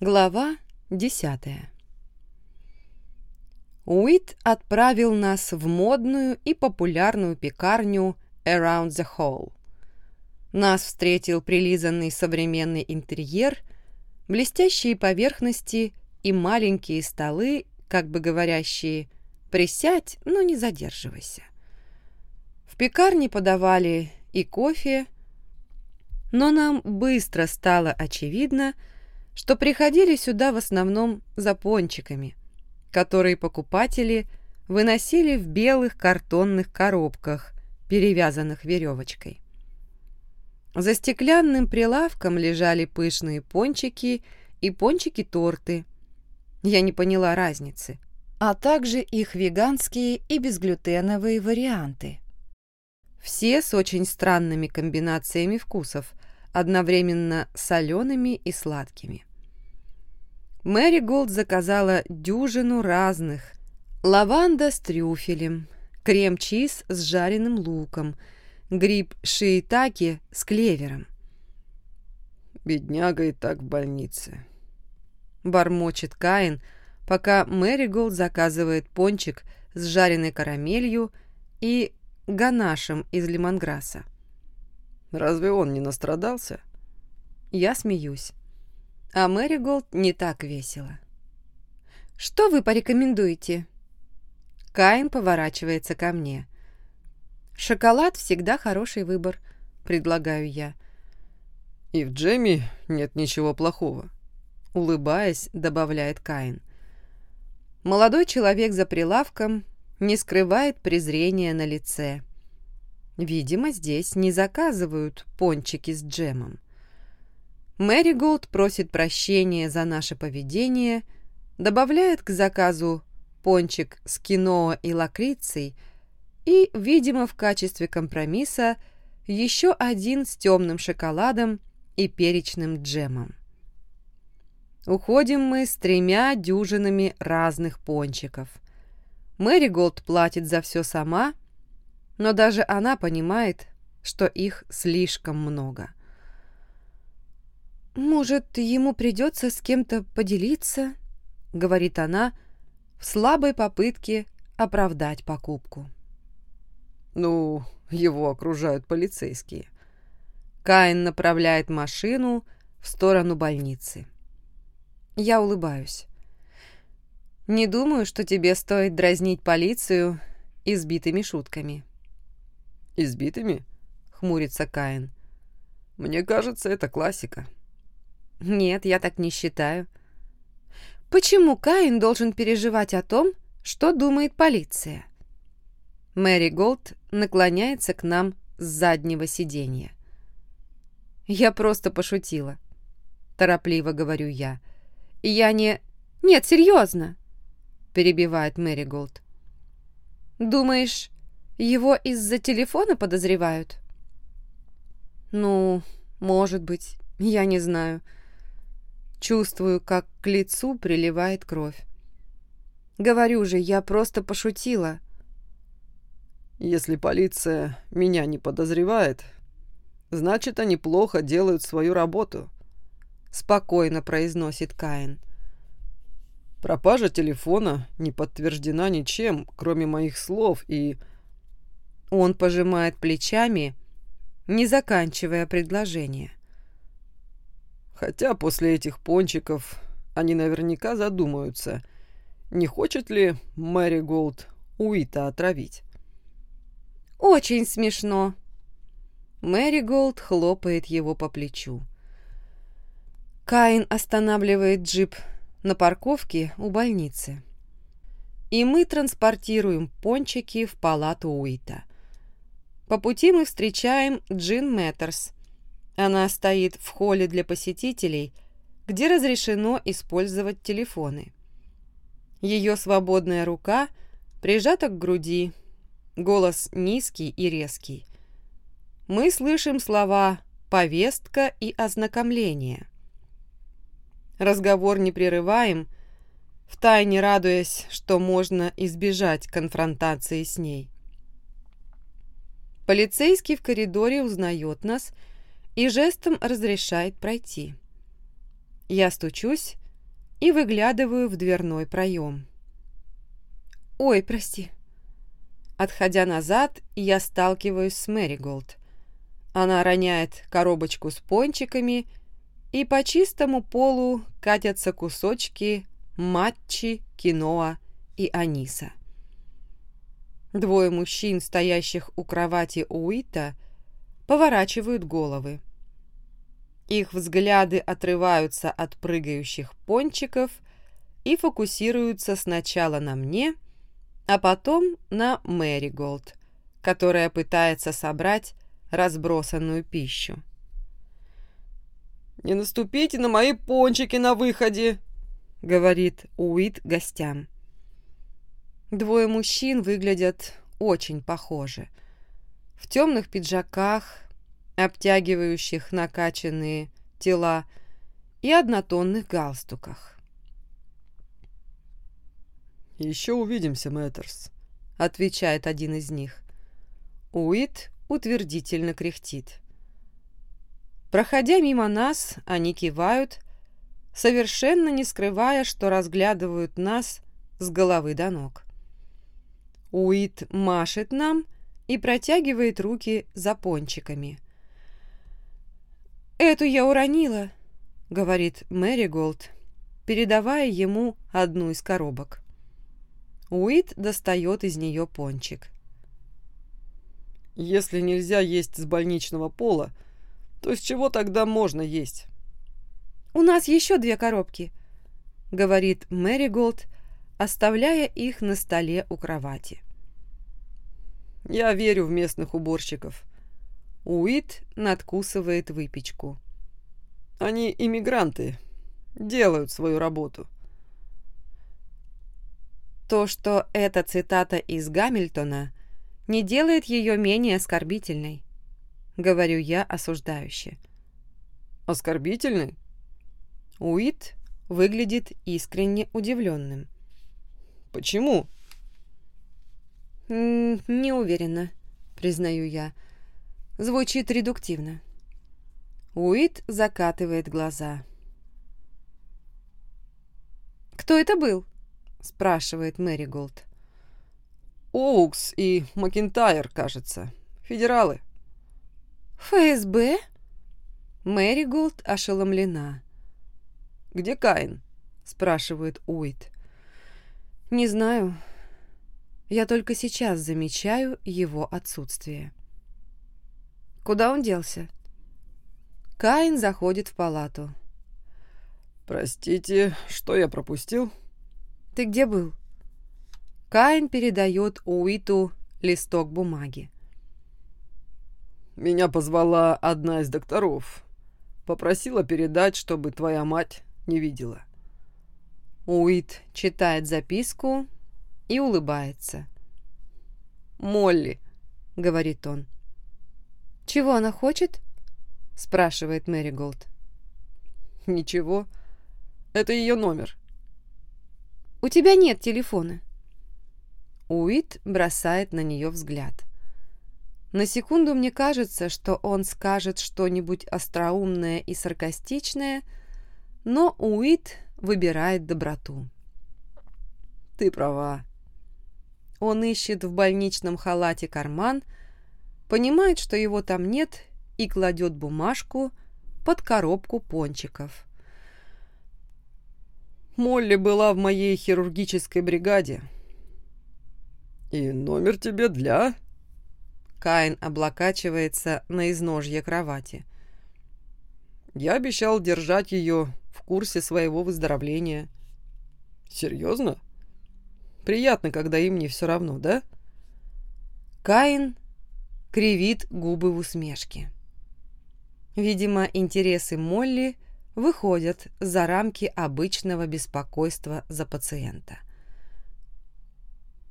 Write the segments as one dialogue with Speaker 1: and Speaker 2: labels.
Speaker 1: Глава десятая Уит отправил нас в модную и популярную пекарню Around the Hall. Нас встретил прилизанный современный интерьер, блестящие поверхности и маленькие столы, как бы говорящие «присядь, но не задерживайся». В пекарне подавали и кофе, но нам быстро стало очевидно, что приходили сюда в основном за пончиками, которые покупатели выносили в белых картонных коробках, перевязанных веревочкой. За стеклянным прилавком лежали пышные пончики и пончики-торты. Я не поняла разницы, а также их веганские и безглютеновые варианты. Все с очень странными комбинациями вкусов, одновременно солеными и сладкими. Мэри Голд заказала дюжину разных. Лаванда с трюфелем, крем-чиз с жареным луком, гриб шиитаке с клевером.
Speaker 2: «Бедняга и так в больнице», —
Speaker 1: бормочет Каин, пока Мэри Голд заказывает пончик с жареной карамелью и ганашем из лимонграсса.
Speaker 2: Разве он не настрадался?
Speaker 1: Я смеюсь. А Мэри Голд не так весело. «Что вы порекомендуете?» Каин поворачивается ко мне. «Шоколад всегда хороший выбор», — предлагаю я.
Speaker 2: «И в джеме нет ничего плохого», —
Speaker 1: улыбаясь, добавляет Каин. Молодой человек за прилавком не скрывает презрения на лице. Видимо, здесь не заказывают пончики с джемом. Мэри Голд просит прощения за наше поведение, добавляет к заказу пончик с киноа и лакрицей и, видимо, в качестве компромисса еще один с темным шоколадом и перечным джемом. Уходим мы с тремя дюжинами разных пончиков. Мэри Голд платит за все сама, но даже она понимает, что их слишком много. «Может, ему придется с кем-то поделиться?» — говорит она в слабой попытке оправдать покупку.
Speaker 2: «Ну, его окружают полицейские».
Speaker 1: Каин направляет машину в сторону больницы. Я улыбаюсь. Не думаю, что тебе стоит дразнить полицию избитыми шутками.
Speaker 2: «Избитыми?» — хмурится Каин. «Мне кажется, это классика».
Speaker 1: «Нет, я так не считаю». «Почему Каин должен переживать о том, что думает полиция?» Мэри Голд наклоняется к нам с заднего сиденья. «Я просто пошутила», — торопливо говорю я. «Я не...» «Нет, серьезно перебивает Мэри Голд. «Думаешь, его из-за телефона подозревают?» «Ну, может быть, я не знаю. Чувствую, как к лицу приливает кровь. Говорю же, я просто пошутила».
Speaker 2: «Если полиция меня не подозревает, значит, они плохо делают свою работу», — спокойно произносит Каин. — Пропажа телефона не подтверждена ничем, кроме моих слов, и...
Speaker 1: Он пожимает плечами, не заканчивая предложение.
Speaker 2: Хотя после этих пончиков они наверняка задумаются, не хочет ли Мэри Голд Уита отравить.
Speaker 1: «Очень смешно!» Мэри Голд хлопает его по плечу. Каин останавливает джип на парковке у больницы. И мы транспортируем пончики в палату Уита. По пути мы встречаем Джин Мэттерс. Она стоит в холле для посетителей, где разрешено использовать телефоны. Ее свободная рука прижата к груди, голос низкий и резкий. Мы слышим слова «повестка» и «ознакомление». Разговор не прерываем, втайне радуясь, что можно избежать конфронтации с ней. Полицейский в коридоре узнает нас и жестом разрешает пройти. Я стучусь, и выглядываю в дверной проем. «Ой, прости». Отходя назад, я сталкиваюсь с Мэриголд. Она роняет коробочку с пончиками, и по чистому полу катятся кусочки матчи, киноа и аниса. Двое мужчин, стоящих у кровати Уита, поворачивают головы. Их взгляды отрываются от прыгающих пончиков и фокусируются сначала на мне, а потом на Мэри Голд, которая пытается собрать разбросанную пищу.
Speaker 2: «Не наступите на мои пончики на выходе!» — говорит Уит гостям.
Speaker 1: Двое мужчин выглядят очень похожи. В темных пиджаках, обтягивающих накачанные тела и однотонных галстуках.
Speaker 2: «Еще увидимся, Мэттерс», — отвечает один из них.
Speaker 1: Уит утвердительно кряхтит. Проходя мимо нас, они кивают, совершенно не скрывая, что разглядывают нас с головы до ног. Уит машет нам и протягивает руки за пончиками. «Эту я уронила», — говорит Мэри Голд, передавая ему одну из коробок. Уит достает из нее пончик.
Speaker 2: «Если нельзя есть с больничного пола, то с чего тогда можно есть?»
Speaker 1: «У нас еще две коробки», — говорит Мэри Голд, оставляя их на столе у кровати.
Speaker 2: «Я верю в местных уборщиков».
Speaker 1: Уит надкусывает выпечку.
Speaker 2: «Они иммигранты, делают свою работу».
Speaker 1: То, что эта цитата из Гамильтона, не делает ее менее оскорбительной, говорю я осуждающе.
Speaker 2: Оскорбительной?
Speaker 1: Уит выглядит искренне удивленным.
Speaker 2: Почему?
Speaker 1: «Не уверена», — признаю я. Звучит редуктивно. Уит закатывает глаза. «Кто это был?» — спрашивает Мэри Голд.
Speaker 2: «Оукс и Макинтайр, кажется. Федералы».
Speaker 1: «ФБР?» Мэри Голд ошеломлена.
Speaker 2: «Где Каин?»
Speaker 1: — спрашивает Уит. «Не знаю. Я только сейчас замечаю его отсутствие. Куда он делся? Каин заходит в палату.
Speaker 2: «Простите, что я пропустил?»
Speaker 1: «Ты где был?» Каин передает Уиту листок бумаги.
Speaker 2: «Меня позвала одна из докторов. Попросила передать, чтобы твоя мать не видела».
Speaker 1: Уит читает записку и улыбается.
Speaker 2: «Молли», — говорит он.
Speaker 1: «Чего она хочет?» — спрашивает Мэри Голд.
Speaker 2: «Ничего. Это ее номер».
Speaker 1: «У тебя нет телефона». Уит бросает на нее взгляд. На секунду мне кажется, что он скажет что-нибудь остроумное и саркастичное, но Уит выбирает доброту.
Speaker 2: «Ты права»,
Speaker 1: он ищет в больничном халате карман, понимает, что его там нет, и кладет бумажку под коробку пончиков.
Speaker 2: Молли была в моей хирургической бригаде. И номер тебе для...
Speaker 1: Каин облокачивается на изножье кровати.
Speaker 2: Я обещал держать ее в курсе своего выздоровления. Серьезно? Приятно, когда им не все равно, да?
Speaker 1: Каин кривит губы в усмешке. Видимо, интересы Молли выходят за рамки обычного беспокойства за пациента.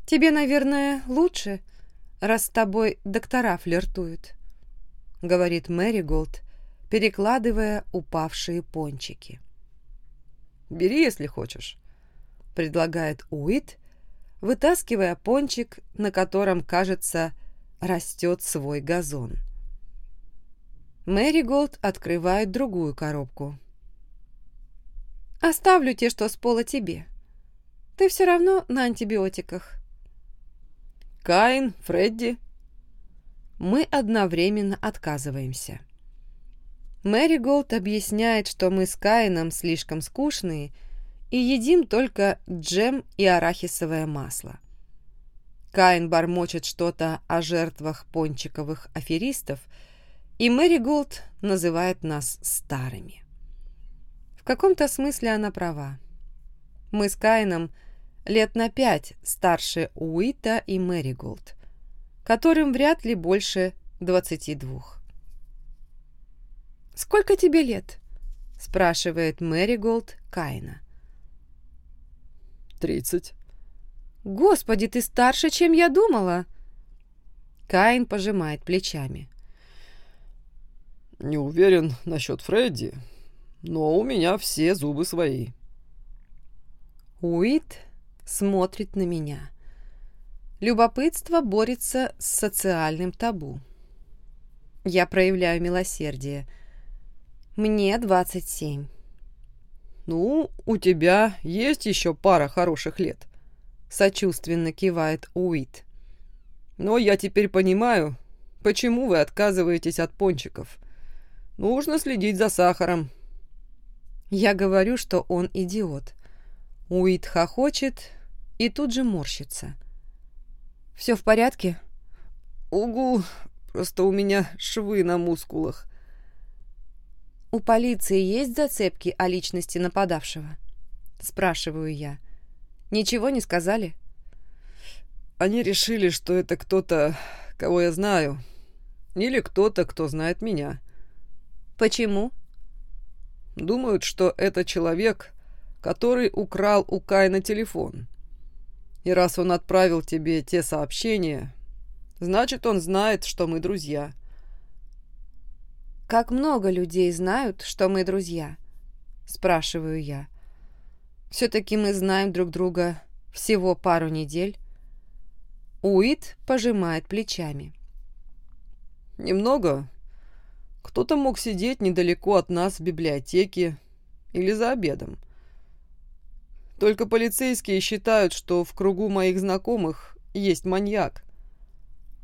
Speaker 1: «Тебе, наверное, лучше, раз с тобой доктора флиртуют», — говорит Мэри Голд, перекладывая упавшие пончики.
Speaker 2: «Бери, если хочешь», — предлагает Уит, вытаскивая пончик, на котором, кажется, растет свой газон. Мэри Голд открывает другую коробку.
Speaker 1: Оставлю те, что с пола тебе. Ты все равно на антибиотиках.
Speaker 2: Каин, Фредди.
Speaker 1: Мы одновременно отказываемся. Мэри Голд объясняет, что мы с Каином слишком скучные и едим только джем и арахисовое масло. Каин бормочет что-то о жертвах пончиковых аферистов, и Мэри Голд называет нас старыми. В каком-то смысле она права. Мы с Каином лет на пять старше Уита и Мэри Голд, которым вряд ли больше двадцати двух. «Сколько тебе лет?» — спрашивает Мэри Голд Каина.
Speaker 2: «Тридцать».
Speaker 1: «Господи, ты старше, чем я думала!» Каин пожимает плечами.
Speaker 2: «Не уверен насчет Фредди, но у меня все зубы свои».
Speaker 1: Уит смотрит на меня. Любопытство борется с социальным табу. Я проявляю милосердие – мне 27.
Speaker 2: Ну, у тебя есть еще пара хороших лет. Сочувственно кивает Уит. Но я теперь понимаю, почему вы отказываетесь от пончиков. Нужно следить за сахаром.
Speaker 1: Я говорю, что он идиот. Уит хохочет и тут же морщится. «Все в порядке?»
Speaker 2: «Угу, просто у меня швы на мускулах.
Speaker 1: «У полиции есть зацепки о личности нападавшего?» Спрашиваю я. «Ничего не сказали?»
Speaker 2: «Они решили, что это кто-то, кого я знаю. Или кто-то, кто знает меня».
Speaker 1: «Почему?»
Speaker 2: «Думают, что это человек, который украл у Кайна телефон. И раз он отправил тебе те сообщения, значит, он знает, что мы друзья».
Speaker 1: «Как много людей знают, что мы друзья?» – спрашиваю я. «Все-таки мы знаем друг друга всего пару недель». Уит пожимает плечами.
Speaker 2: «Немного. Кто-то мог сидеть недалеко от нас в библиотеке или за обедом. Только полицейские считают, что в кругу моих знакомых есть маньяк».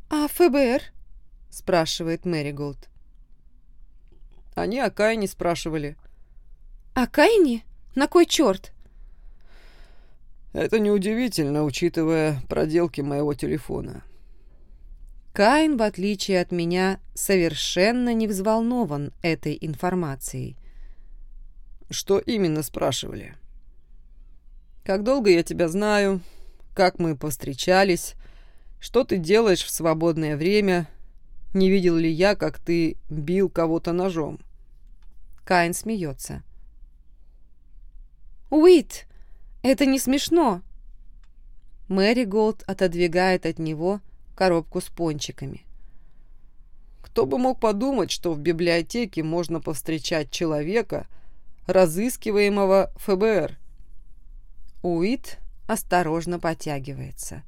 Speaker 1: «А ФБР?» – спрашивает Мэри Голд.
Speaker 2: Они о Кайне спрашивали.
Speaker 1: О Кайне? На кой черт?
Speaker 2: Это неудивительно, учитывая проделки моего телефона.
Speaker 1: Каин, в отличие от меня, совершенно не взволнован этой информацией.
Speaker 2: Что именно спрашивали? Как долго я тебя знаю? Как мы повстречались? Что ты делаешь в свободное время? Не видел ли я, как ты бил кого-то ножом?
Speaker 1: Каин смеется. «Уит, это не смешно!» Мэри Голд отодвигает от него коробку с пончиками.
Speaker 2: Кто бы мог подумать, что в библиотеке можно повстречать человека, разыскиваемого ФБР?
Speaker 1: Уит осторожно потягивается.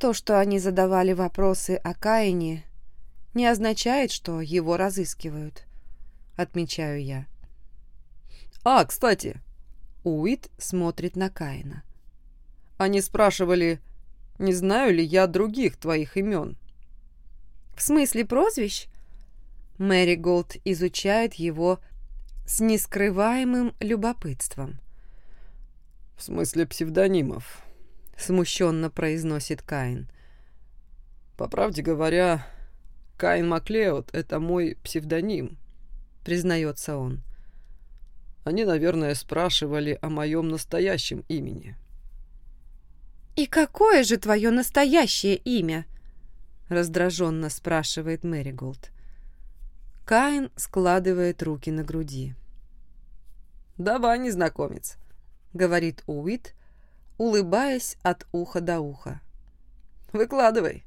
Speaker 1: То, что они задавали вопросы о Каине, не означает, что его разыскивают отмечаю я.
Speaker 2: «А, кстати!»
Speaker 1: Уит смотрит на Каина.
Speaker 2: «Они спрашивали, не знаю ли я других твоих имен?»
Speaker 1: «В смысле прозвищ?» Мэри Голд изучает его с нескрываемым любопытством.
Speaker 2: «В смысле псевдонимов?»
Speaker 1: — смущенно произносит Каин.
Speaker 2: «По правде говоря, Каин Маклеод — это мой псевдоним признается он. Они, наверное, спрашивали о моем настоящем имени.
Speaker 1: «И какое же твое настоящее имя?» раздраженно спрашивает Мэриголд. Каин складывает руки на груди.
Speaker 2: «Давай, незнакомец», — говорит Уит, улыбаясь от уха до уха. «Выкладывай».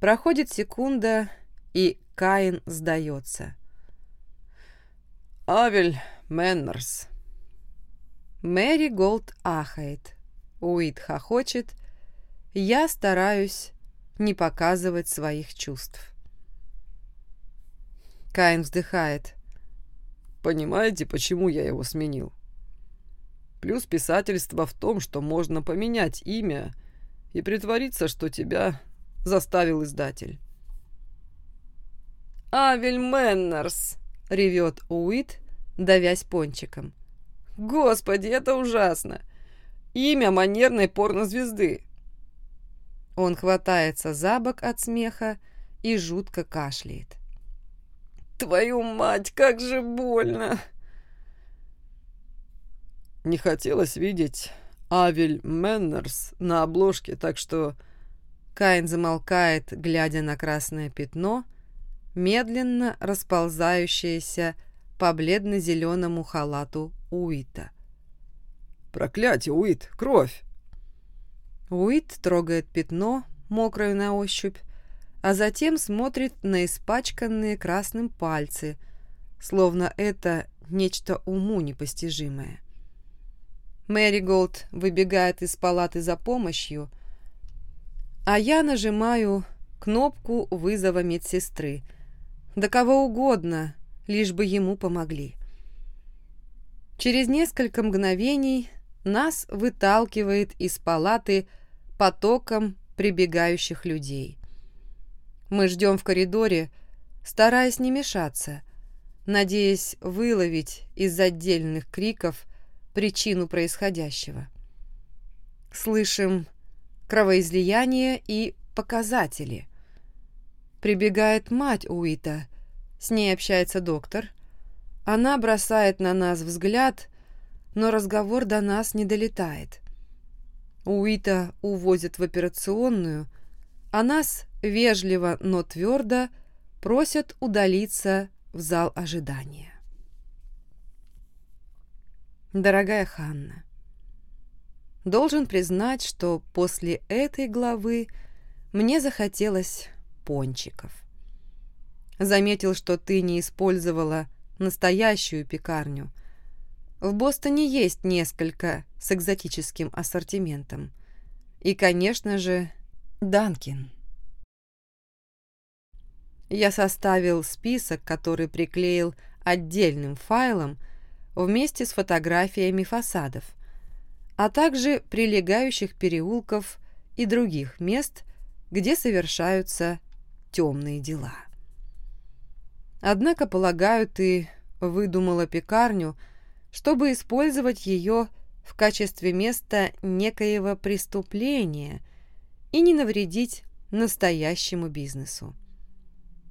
Speaker 1: Проходит секунда, и Каин сдается.
Speaker 2: Авель Мэннерс.
Speaker 1: Мэри Голд ахает. Уит хохочет. Я стараюсь не показывать своих чувств. Каин вздыхает.
Speaker 2: понимаете, почему я его сменил. Плюс писательство в том, что можно поменять имя и притвориться, что тебя заставил издатель.
Speaker 1: «Авель Мэннерс!» — ревет Уит, давясь пончиком. «Господи, это ужасно! Имя манерной порнозвезды!» Он хватается за бок от смеха и жутко кашляет. «Твою мать, как же больно!»
Speaker 2: Не хотелось видеть Авель Мэннерс на обложке, так что...
Speaker 1: Каин замолкает, глядя на красное пятно, медленно расползающееся по бледно-зеленому халату Уита.
Speaker 2: «Проклятие, Уит! Кровь!»
Speaker 1: Уит трогает пятно, мокрое на ощупь, а затем смотрит на испачканные красным пальцы, словно это нечто уму непостижимое. Мэри Голд выбегает из палаты за помощью, а я нажимаю кнопку вызова медсестры. Да кого угодно, лишь бы ему помогли. Через несколько мгновений нас выталкивает из палаты потоком прибегающих людей. Мы ждем в коридоре, стараясь не мешаться, надеясь выловить из отдельных криков причину происходящего. Слышим кровоизлияние и показатели. Прибегает мать Уита, с ней общается доктор. Она бросает на нас взгляд, но разговор до нас не долетает. Уита увозят в операционную, а нас вежливо, но твердо просят удалиться в зал ожидания. Дорогая Ханна, должен признать, что после этой главы мне захотелось пончиков. Заметил, что ты не использовала настоящую пекарню. В Бостоне есть несколько с экзотическим ассортиментом. И, конечно же, Данкин. Я составил список, который приклеил отдельным файлом вместе с фотографиями фасадов, а также прилегающих переулков и других мест, где совершаются темные дела. Однако, полагаю, ты выдумала пекарню, чтобы использовать ее в качестве места некоего преступления и не навредить настоящему бизнесу.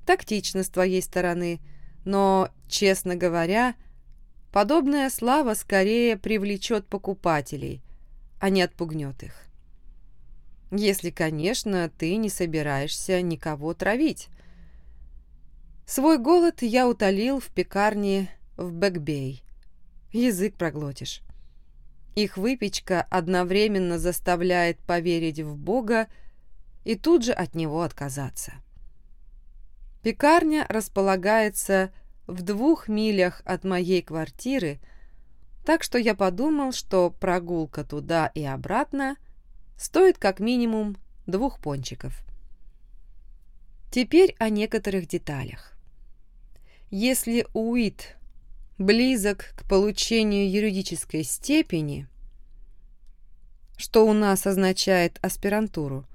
Speaker 1: Тактично с твоей стороны, но, честно говоря, Подобная слава скорее привлечет покупателей, а не отпугнет их. Если, конечно, ты не собираешься никого травить. Свой голод я утолил в пекарне в Бэкбей. Язык проглотишь. Их выпечка одновременно заставляет поверить в Бога и тут же от него отказаться. Пекарня располагается в двух милях от моей квартиры, так что я подумал, что прогулка туда и обратно стоит как минимум двух пончиков. Теперь о некоторых деталях. Если Уит близок к получению юридической степени, что у нас означает аспирантуру,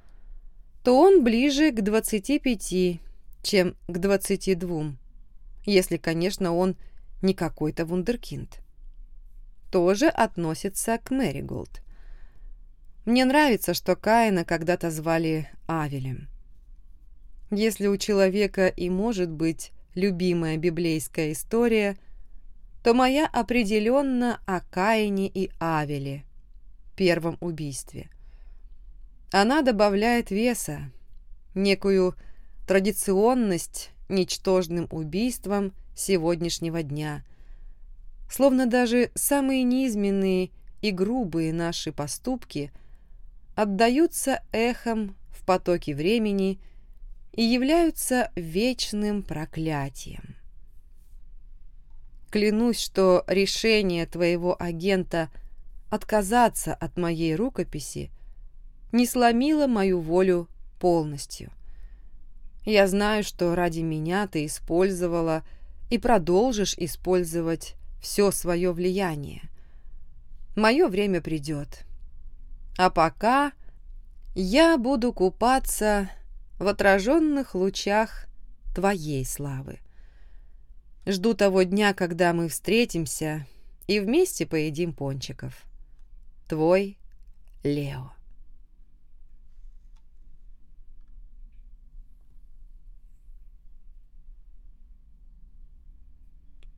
Speaker 1: то он ближе к 25, чем к 22 если, конечно, он не какой-то вундеркинд. Тоже относится к Мэриголд. Мне нравится, что Каина когда-то звали Авелем. Если у человека и может быть любимая библейская история, то моя определенно о Каине и Авеле, первом убийстве. Она добавляет веса, некую традиционность ничтожным убийством сегодняшнего дня. Словно даже самые низменные и грубые наши поступки отдаются эхом в потоке времени и являются вечным проклятием. Клянусь, что решение твоего агента отказаться от моей рукописи не сломило мою волю полностью. Я знаю, что ради меня ты использовала и продолжишь использовать все свое влияние. Мое время придет. А пока я буду купаться в отраженных лучах твоей славы. Жду того дня, когда мы встретимся и вместе поедим пончиков. Твой Лео.